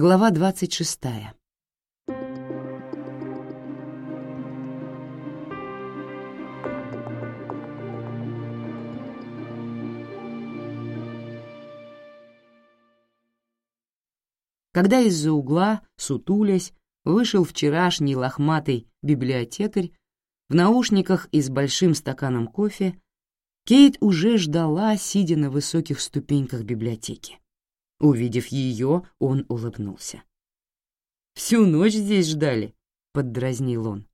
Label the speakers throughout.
Speaker 1: Глава 26. Когда из-за угла, сутулясь, вышел вчерашний лохматый библиотекарь в наушниках и с большим стаканом кофе, Кейт уже ждала, сидя на высоких ступеньках библиотеки. Увидев ее, он улыбнулся. «Всю ночь здесь ждали», — поддразнил он.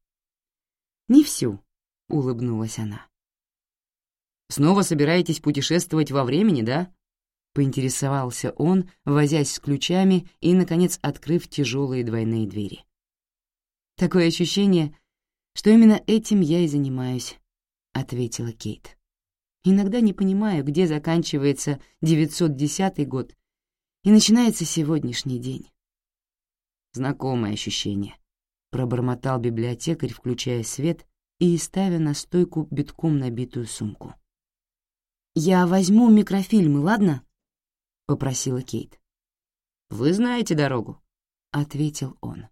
Speaker 1: «Не всю», — улыбнулась она. «Снова собираетесь путешествовать во времени, да?» — поинтересовался он, возясь с ключами и, наконец, открыв тяжелые двойные двери. «Такое ощущение, что именно этим я и занимаюсь», — ответила Кейт. «Иногда не понимаю, где заканчивается 910 год и начинается сегодняшний день. Знакомое ощущение. Пробормотал библиотекарь, включая свет и ставя на стойку битком набитую сумку. «Я возьму микрофильмы, ладно?» — попросила Кейт. «Вы знаете дорогу», — ответил он.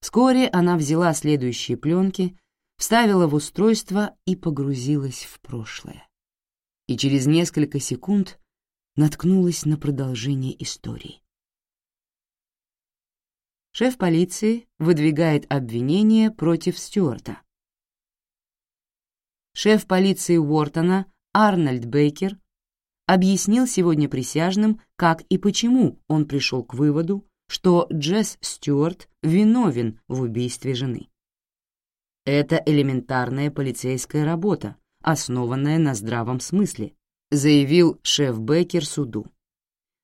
Speaker 1: Вскоре она взяла следующие пленки, вставила в устройство и погрузилась в прошлое. И через несколько секунд — наткнулась на продолжение истории. Шеф полиции выдвигает обвинение против Стюарта. Шеф полиции Уортона Арнольд Бейкер объяснил сегодня присяжным, как и почему он пришел к выводу, что Джесс Стюарт виновен в убийстве жены. Это элементарная полицейская работа, основанная на здравом смысле, заявил шеф Беккер суду.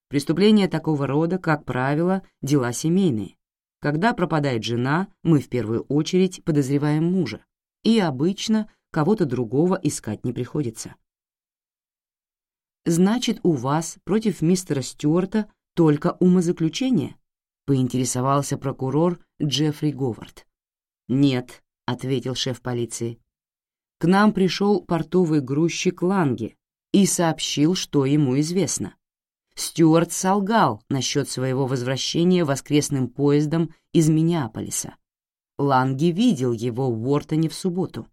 Speaker 1: Преступления такого рода, как правило, дела семейные. Когда пропадает жена, мы в первую очередь подозреваем мужа, и обычно кого-то другого искать не приходится. «Значит, у вас против мистера Стюарта только умозаключение?» — поинтересовался прокурор Джеффри Говард. «Нет», — ответил шеф полиции. «К нам пришел портовый грузчик Ланги, и сообщил, что ему известно. Стюарт солгал насчет своего возвращения воскресным поездом из Миннеаполиса. Ланги видел его в Уортоне в субботу.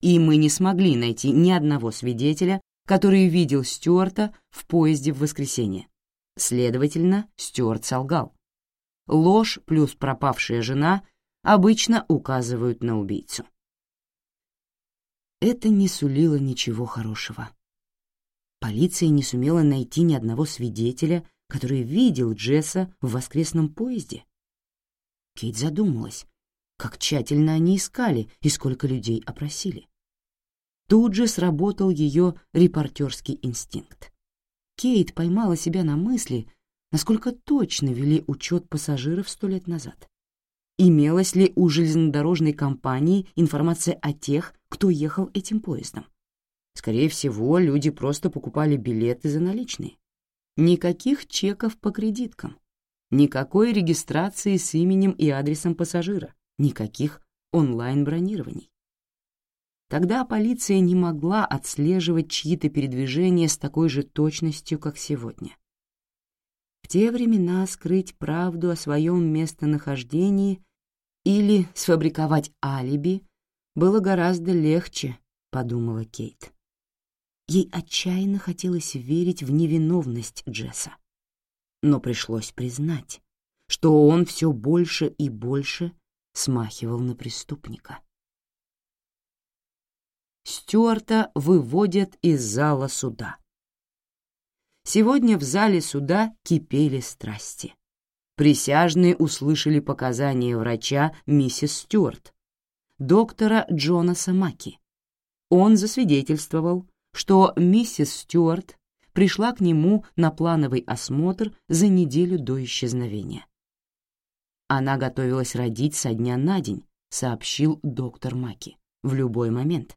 Speaker 1: И мы не смогли найти ни одного свидетеля, который видел Стюарта в поезде в воскресенье. Следовательно, Стюарт солгал. Ложь плюс пропавшая жена обычно указывают на убийцу. Это не сулило ничего хорошего. Полиция не сумела найти ни одного свидетеля, который видел Джесса в воскресном поезде. Кейт задумалась, как тщательно они искали и сколько людей опросили. Тут же сработал ее репортерский инстинкт. Кейт поймала себя на мысли, насколько точно вели учет пассажиров сто лет назад. Имелась ли у железнодорожной компании информация о тех, кто ехал этим поездом? Скорее всего, люди просто покупали билеты за наличные. Никаких чеков по кредиткам, никакой регистрации с именем и адресом пассажира, никаких онлайн-бронирований. Тогда полиция не могла отслеживать чьи-то передвижения с такой же точностью, как сегодня. В те времена скрыть правду о своем местонахождении или сфабриковать алиби было гораздо легче, подумала Кейт. Ей отчаянно хотелось верить в невиновность Джесса. Но пришлось признать, что он все больше и больше смахивал на преступника. Стюарта выводят из зала суда. Сегодня в зале суда кипели страсти. Присяжные услышали показания врача миссис Стюарт, доктора Джонаса Маки. Он засвидетельствовал, что миссис Стюарт пришла к нему на плановый осмотр за неделю до исчезновения. Она готовилась родить со дня на день, сообщил доктор Маки, в любой момент.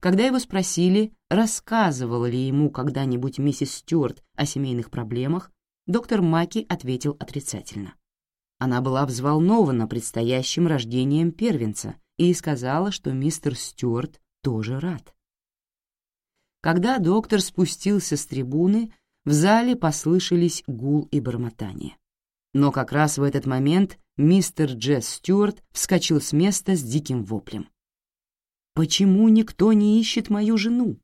Speaker 1: Когда его спросили, рассказывала ли ему когда-нибудь миссис Стюарт о семейных проблемах, доктор Маки ответил отрицательно. Она была взволнована предстоящим рождением первенца и сказала, что мистер Стюарт тоже рад. Когда доктор спустился с трибуны, в зале послышались гул и бормотание. Но как раз в этот момент мистер Джесс Стюарт вскочил с места с диким воплем. «Почему никто не ищет мою жену?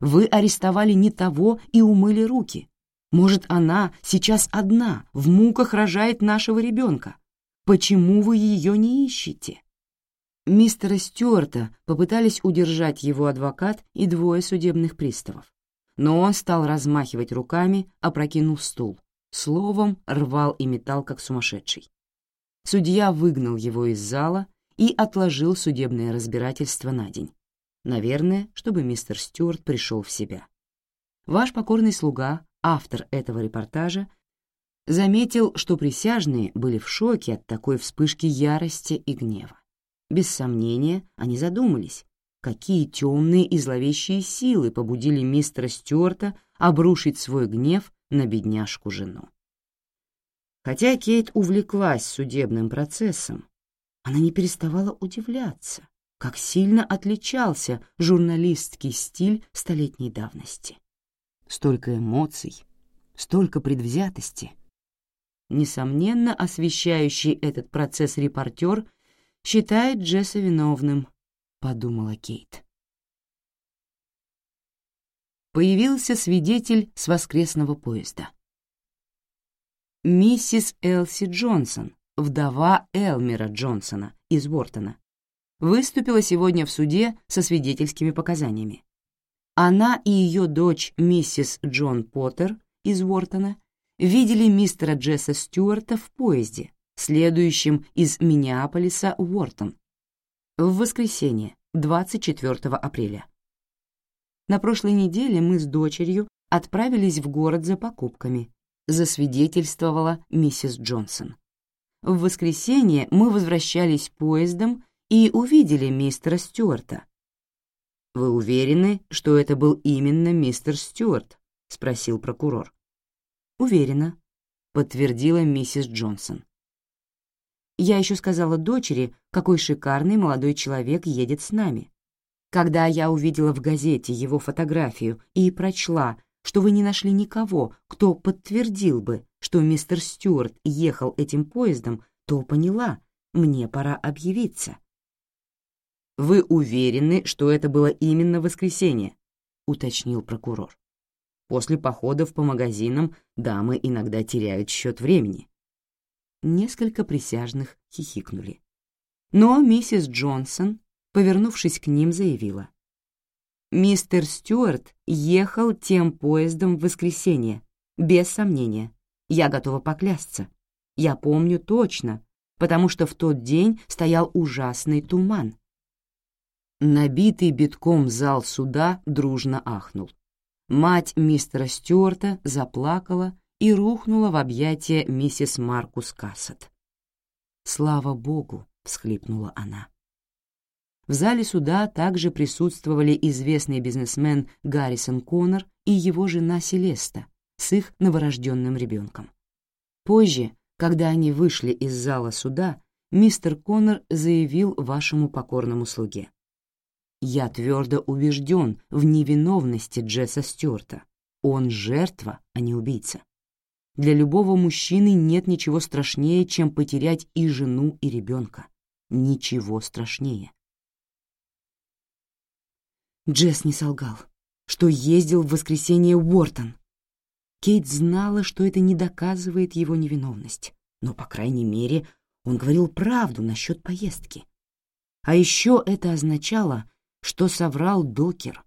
Speaker 1: Вы арестовали не того и умыли руки. Может, она сейчас одна, в муках рожает нашего ребенка. Почему вы ее не ищете?» мистера Стюарта попытались удержать его адвокат и двое судебных приставов. Но он стал размахивать руками, опрокинул стул. Словом, рвал и метал, как сумасшедший. Судья выгнал его из зала и отложил судебное разбирательство на день. Наверное, чтобы мистер Стюарт пришел в себя. Ваш покорный слуга, автор этого репортажа, заметил, что присяжные были в шоке от такой вспышки ярости и гнева. Без сомнения, они задумались, какие темные и зловещие силы побудили мистера Стюарта обрушить свой гнев на бедняжку-жену. Хотя Кейт увлеклась судебным процессом, она не переставала удивляться, как сильно отличался журналистский стиль столетней давности. Столько эмоций, столько предвзятости. Несомненно, освещающий этот процесс репортер считает Джесса виновным», — подумала Кейт. Появился свидетель с воскресного поезда. Миссис Элси Джонсон, вдова Элмера Джонсона из Бортона, выступила сегодня в суде со свидетельскими показаниями. Она и ее дочь миссис Джон Поттер из Уортона видели мистера Джесса Стюарта в поезде, следующим из Миннеаполиса Уортон в воскресенье, 24 апреля. На прошлой неделе мы с дочерью отправились в город за покупками, засвидетельствовала миссис Джонсон. В воскресенье мы возвращались поездом и увидели мистера Стюарта. «Вы уверены, что это был именно мистер Стюарт?» — спросил прокурор. «Уверена», — подтвердила миссис Джонсон. Я еще сказала дочери, какой шикарный молодой человек едет с нами. Когда я увидела в газете его фотографию и прочла, что вы не нашли никого, кто подтвердил бы, что мистер Стюарт ехал этим поездом, то поняла, мне пора объявиться. «Вы уверены, что это было именно воскресенье?» — уточнил прокурор. «После походов по магазинам дамы иногда теряют счет времени». Несколько присяжных хихикнули. Но миссис Джонсон, повернувшись к ним, заявила. «Мистер Стюарт ехал тем поездом в воскресенье, без сомнения. Я готова поклясться. Я помню точно, потому что в тот день стоял ужасный туман». Набитый битком зал суда дружно ахнул. Мать мистера Стюарта заплакала и рухнула в объятия миссис Маркус Кассет. «Слава Богу!» — всхлипнула она. В зале суда также присутствовали известный бизнесмен Гаррисон Коннор и его жена Селеста с их новорожденным ребенком. Позже, когда они вышли из зала суда, мистер Коннор заявил вашему покорному слуге. «Я твердо убежден в невиновности Джесса Стюарта. Он жертва, а не убийца. Для любого мужчины нет ничего страшнее, чем потерять и жену, и ребенка. Ничего страшнее. Джесс не солгал, что ездил в воскресенье в Уортон. Кейт знала, что это не доказывает его невиновность, но, по крайней мере, он говорил правду насчет поездки. А еще это означало, что соврал Докер.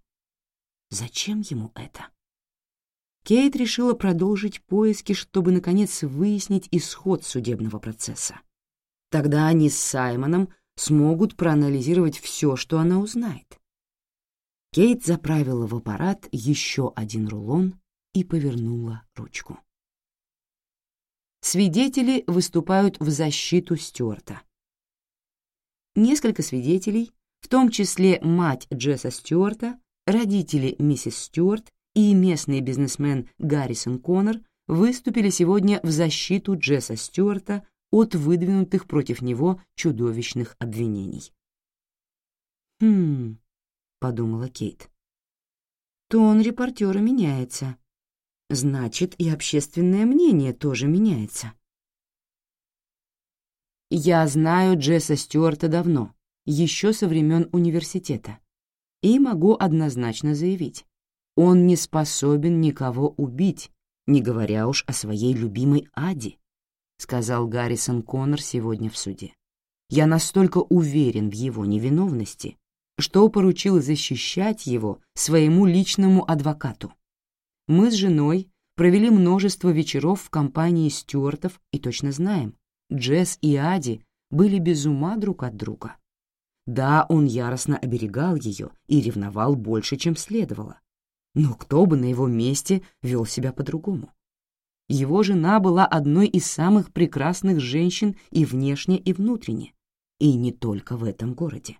Speaker 1: Зачем ему это? Кейт решила продолжить поиски, чтобы, наконец, выяснить исход судебного процесса. Тогда они с Саймоном смогут проанализировать все, что она узнает. Кейт заправила в аппарат еще один рулон и повернула ручку. Свидетели выступают в защиту Стюарта. Несколько свидетелей, в том числе мать Джесса Стюарта, родители миссис Стюарт и местный бизнесмен Гаррисон Коннор выступили сегодня в защиту Джесса Стюарта от выдвинутых против него чудовищных обвинений. «Хм...» — подумала Кейт. «Тон репортера меняется. Значит, и общественное мнение тоже меняется». «Я знаю Джесса Стюарта давно, еще со времен университета, и могу однозначно заявить, он не способен никого убить, не говоря уж о своей любимой Аде», — сказал Гаррисон Коннор сегодня в суде. «Я настолько уверен в его невиновности, что поручил защищать его своему личному адвокату. Мы с женой провели множество вечеров в компании стюартов и точно знаем, Джесс и Ади были без ума друг от друга. Да, он яростно оберегал ее и ревновал больше, чем следовало но кто бы на его месте вел себя по-другому? Его жена была одной из самых прекрасных женщин и внешне, и внутренне, и не только в этом городе.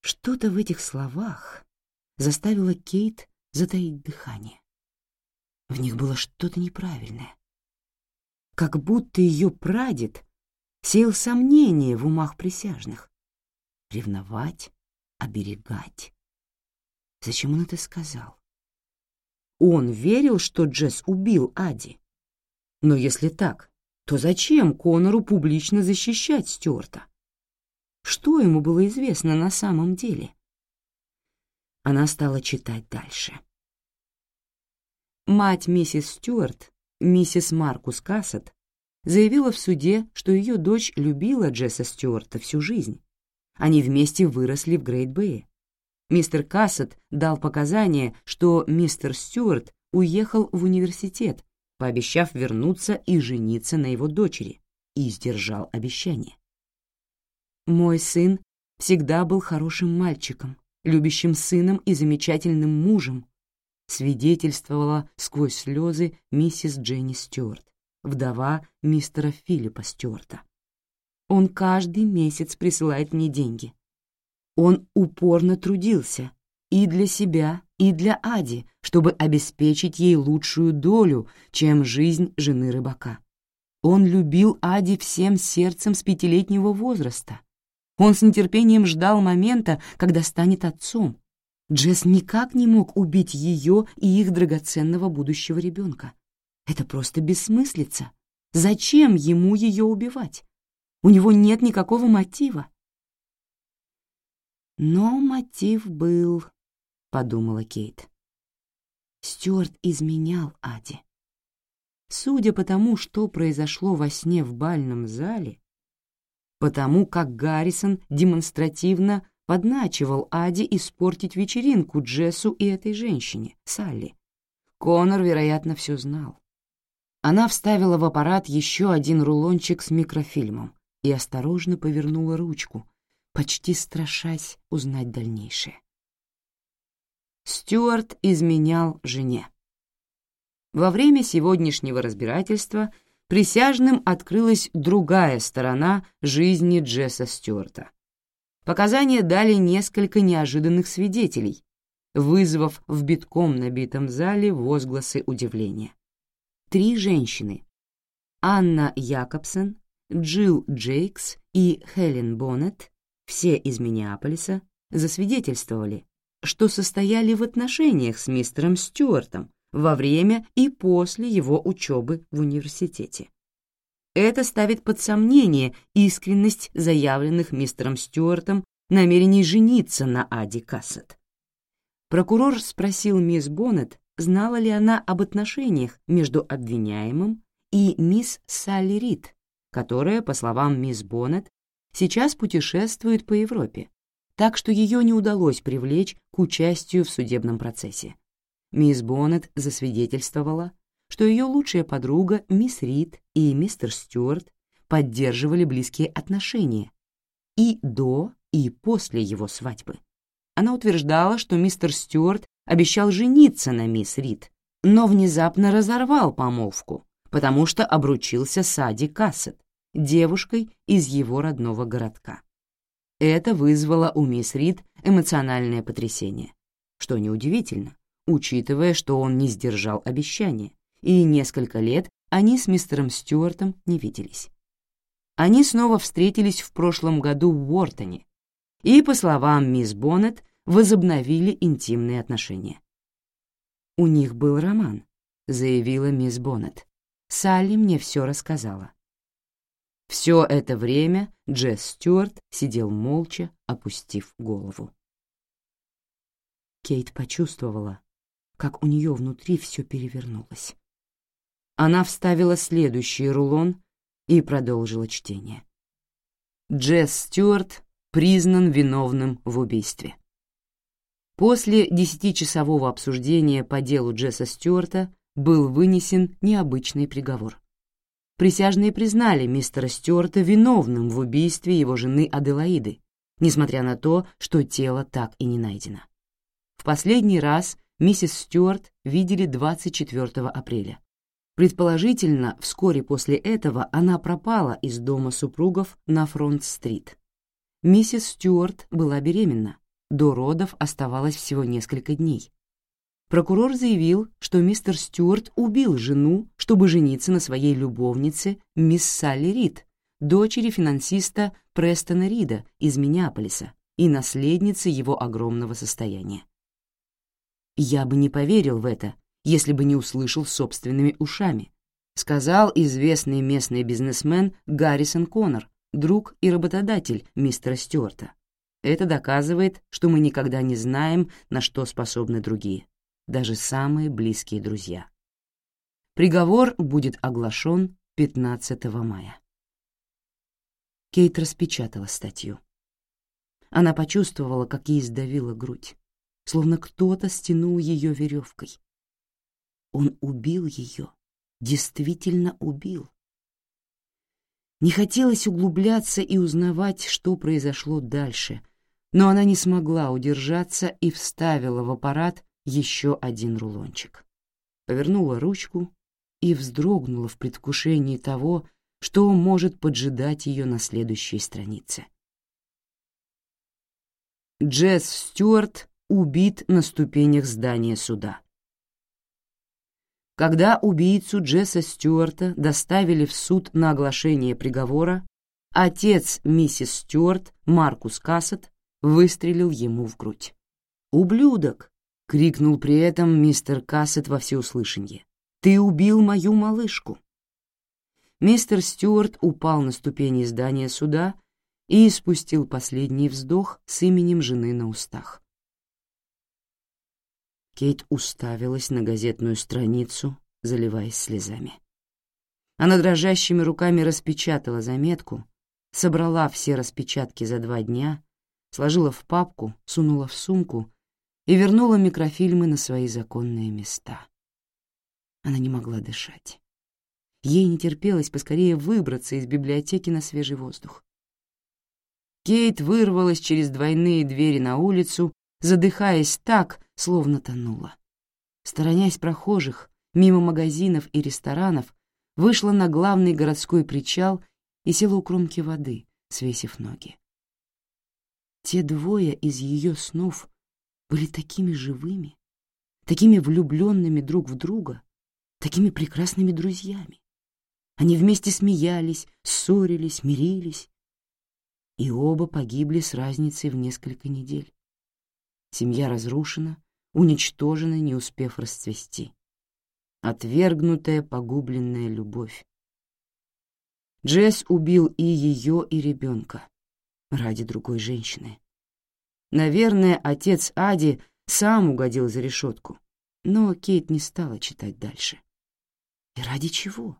Speaker 1: Что-то в этих словах заставило Кейт затаить дыхание. В них было что-то неправильное. Как будто ее прадед сеял сомнения в умах присяжных. Ревновать, оберегать, Зачем он это сказал? Он верил, что Джесс убил Ади. Но если так, то зачем Конору публично защищать Стюарта? Что ему было известно на самом деле? Она стала читать дальше. Мать миссис Стюарт, миссис Маркус Кассет, заявила в суде, что ее дочь любила Джесса Стюарта всю жизнь. Они вместе выросли в Грейт-Бэе. Мистер Кассет дал показания, что мистер Стюарт уехал в университет, пообещав вернуться и жениться на его дочери, и сдержал обещание. «Мой сын всегда был хорошим мальчиком, любящим сыном и замечательным мужем», свидетельствовала сквозь слезы миссис Дженни Стюарт, вдова мистера Филиппа Стюарта. «Он каждый месяц присылает мне деньги. Он упорно трудился и для себя, и для Ади, чтобы обеспечить ей лучшую долю, чем жизнь жены рыбака. Он любил Ади всем сердцем с пятилетнего возраста. Он с нетерпением ждал момента, когда станет отцом. Джесс никак не мог убить ее и их драгоценного будущего ребенка. Это просто бессмыслица. Зачем ему ее убивать? У него нет никакого мотива. Но мотив был, — подумала Кейт. Стюарт изменял Аде. Судя по тому, что произошло во сне в бальном зале, потому как Гаррисон демонстративно подначивал Аде испортить вечеринку Джессу и этой женщине, Салли. Конор, вероятно, все знал. Она вставила в аппарат еще один рулончик с микрофильмом и осторожно повернула ручку — почти страшась узнать дальнейшее. Стюарт изменял жене. Во время сегодняшнего разбирательства присяжным открылась другая сторона жизни Джесса Стюарта. Показания дали несколько неожиданных свидетелей, вызвав в битком набитом зале возгласы удивления. Три женщины — Анна Якобсен, Джилл Джейкс и Хелен Боннет все из Миннеаполиса, засвидетельствовали, что состояли в отношениях с мистером Стюартом во время и после его учебы в университете. Это ставит под сомнение искренность заявленных мистером Стюартом намерений жениться на Ади Кассет. Прокурор спросил мисс Боннет, знала ли она об отношениях между обвиняемым и мисс Салли Рид, которая, по словам мисс Боннет, сейчас путешествует по Европе, так что ее не удалось привлечь к участию в судебном процессе. Мисс Боннет засвидетельствовала, что ее лучшая подруга мисс Рид и мистер Стюарт поддерживали близкие отношения и до, и после его свадьбы. Она утверждала, что мистер Стюарт обещал жениться на мисс Рид, но внезапно разорвал помолвку, потому что обручился с Ади Кассет, девушкой из его родного городка. Это вызвало у мисс Рид эмоциональное потрясение, что неудивительно, учитывая, что он не сдержал обещания, и несколько лет они с мистером Стюартом не виделись. Они снова встретились в прошлом году в Уортоне и, по словам мисс Боннет, возобновили интимные отношения. «У них был роман», — заявила мисс Боннет. «Салли мне все рассказала. Все это время Джесс Стюарт сидел молча, опустив голову. Кейт почувствовала, как у нее внутри все перевернулось. Она вставила следующий рулон и продолжила чтение. Джесс Стюарт признан виновным в убийстве. После десятичасового обсуждения по делу Джесса Стюарта был вынесен необычный приговор присяжные признали мистера Стюарта виновным в убийстве его жены Аделаиды, несмотря на то, что тело так и не найдено. В последний раз миссис Стюарт видели 24 апреля. Предположительно, вскоре после этого она пропала из дома супругов на Фронт-стрит. Миссис Стюарт была беременна, до родов оставалось всего несколько дней, Прокурор заявил, что мистер Стюарт убил жену, чтобы жениться на своей любовнице мисс Салли Рид, дочери финансиста Престона Рида из Миннеаполиса и наследницы его огромного состояния. «Я бы не поверил в это, если бы не услышал собственными ушами», сказал известный местный бизнесмен Гаррисон Коннор, друг и работодатель мистера Стюарта. Это доказывает, что мы никогда не знаем, на что способны другие даже самые близкие друзья. Приговор будет оглашен 15 мая. Кейт распечатала статью. Она почувствовала, как ей сдавила грудь, словно кто-то стянул ее веревкой. Он убил ее, действительно убил. Не хотелось углубляться и узнавать, что произошло дальше, но она не смогла удержаться и вставила в аппарат еще один рулончик. Повернула ручку и вздрогнула в предвкушении того, что может поджидать ее на следующей странице. Джесс Стюарт убит на ступенях здания суда. Когда убийцу Джесса Стюарта доставили в суд на оглашение приговора, отец миссис Стюарт, Маркус Кассет, выстрелил ему в грудь. «Ублюдок!» крикнул при этом мистер Кассет во всеуслышание. «Ты убил мою малышку!» Мистер Стюарт упал на ступени здания суда и испустил последний вздох с именем жены на устах. Кейт уставилась на газетную страницу, заливаясь слезами. Она дрожащими руками распечатала заметку, собрала все распечатки за два дня, сложила в папку, сунула в сумку — и вернула микрофильмы на свои законные места. Она не могла дышать. Ей не терпелось поскорее выбраться из библиотеки на свежий воздух. Кейт вырвалась через двойные двери на улицу, задыхаясь так, словно тонула. Сторонясь прохожих, мимо магазинов и ресторанов, вышла на главный городской причал и села у кромки воды, свесив ноги. Те двое из ее снов — были такими живыми, такими влюбленными друг в друга, такими прекрасными друзьями. Они вместе смеялись, ссорились, мирились. И оба погибли с разницей в несколько недель. Семья разрушена, уничтожена, не успев расцвести. Отвергнутая, погубленная любовь. Джесс убил и ее, и ребенка ради другой женщины. Наверное, отец Ади сам угодил за решетку. Но Кейт не стала читать дальше. И ради чего?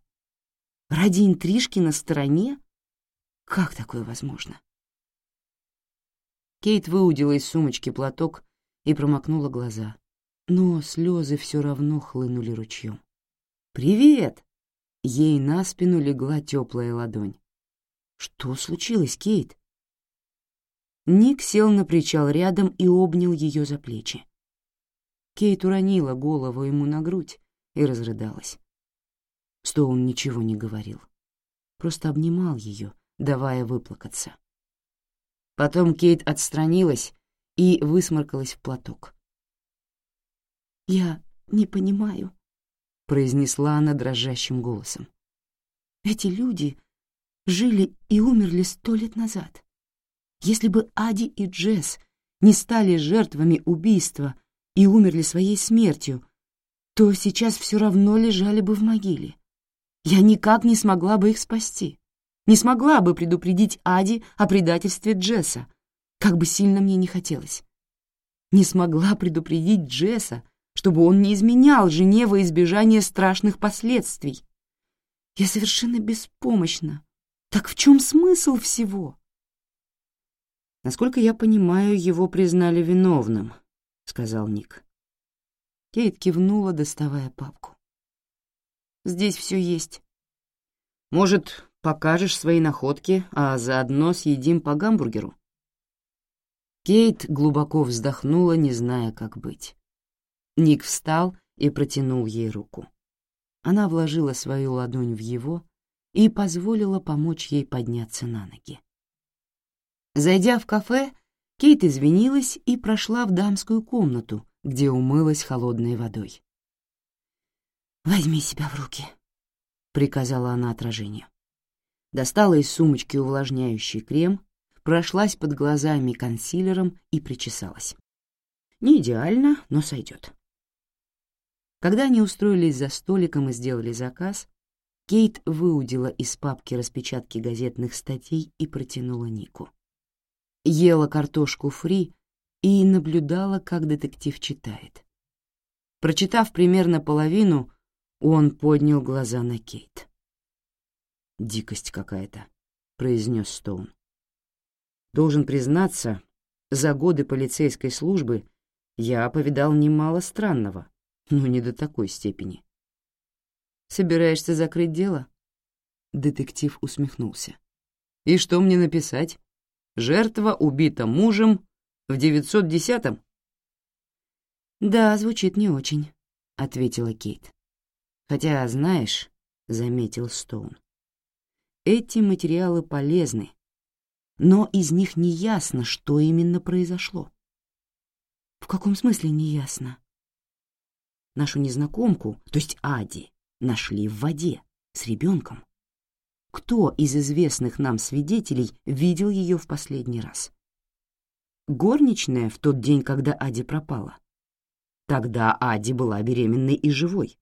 Speaker 1: Ради интрижки на стороне? Как такое возможно? Кейт выудила из сумочки платок и промокнула глаза. Но слезы все равно хлынули ручьем. «Привет!» Ей на спину легла теплая ладонь. «Что случилось, Кейт?» Ник сел на причал рядом и обнял ее за плечи. Кейт уронила голову ему на грудь и разрыдалась. Стоун ничего не говорил, просто обнимал ее, давая выплакаться. Потом Кейт отстранилась и высморкалась в платок. «Я не понимаю», — произнесла она дрожащим голосом. «Эти люди жили и умерли сто лет назад. Если бы Ади и Джесс не стали жертвами убийства и умерли своей смертью, то сейчас все равно лежали бы в могиле. Я никак не смогла бы их спасти. Не смогла бы предупредить Ади о предательстве Джесса, как бы сильно мне не хотелось. Не смогла предупредить Джесса, чтобы он не изменял жене во избежание страшных последствий. Я совершенно беспомощна. Так в чем смысл всего? «Насколько я понимаю, его признали виновным», — сказал Ник. Кейт кивнула, доставая папку. «Здесь все есть». «Может, покажешь свои находки, а заодно съедим по гамбургеру?» Кейт глубоко вздохнула, не зная, как быть. Ник встал и протянул ей руку. Она вложила свою ладонь в его и позволила помочь ей подняться на ноги. Зайдя в кафе, Кейт извинилась и прошла в дамскую комнату, где умылась холодной водой. «Возьми себя в руки», — приказала она отражению. Достала из сумочки увлажняющий крем, прошлась под глазами консилером и причесалась. Не идеально, но сойдет. Когда они устроились за столиком и сделали заказ, Кейт выудила из папки распечатки газетных статей и протянула Нику ела картошку фри и наблюдала, как детектив читает. Прочитав примерно половину, он поднял глаза на Кейт. «Дикость какая-то», — произнес Стоун. «Должен признаться, за годы полицейской службы я повидал немало странного, но не до такой степени». «Собираешься закрыть дело?» Детектив усмехнулся. «И что мне написать?» Жертва убита мужем в 910-м». «Да, звучит не очень», — ответила Кейт. «Хотя, знаешь», — заметил Стоун, — «эти материалы полезны, но из них не ясно, что именно произошло». «В каком смысле не ясно?» «Нашу незнакомку, то есть Ади, нашли в воде с ребенком кто из известных нам свидетелей видел ее в последний раз. Горничная в тот день, когда Ади пропала. Тогда Ади была беременной и живой.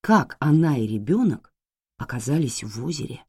Speaker 1: Как она и ребенок оказались в озере?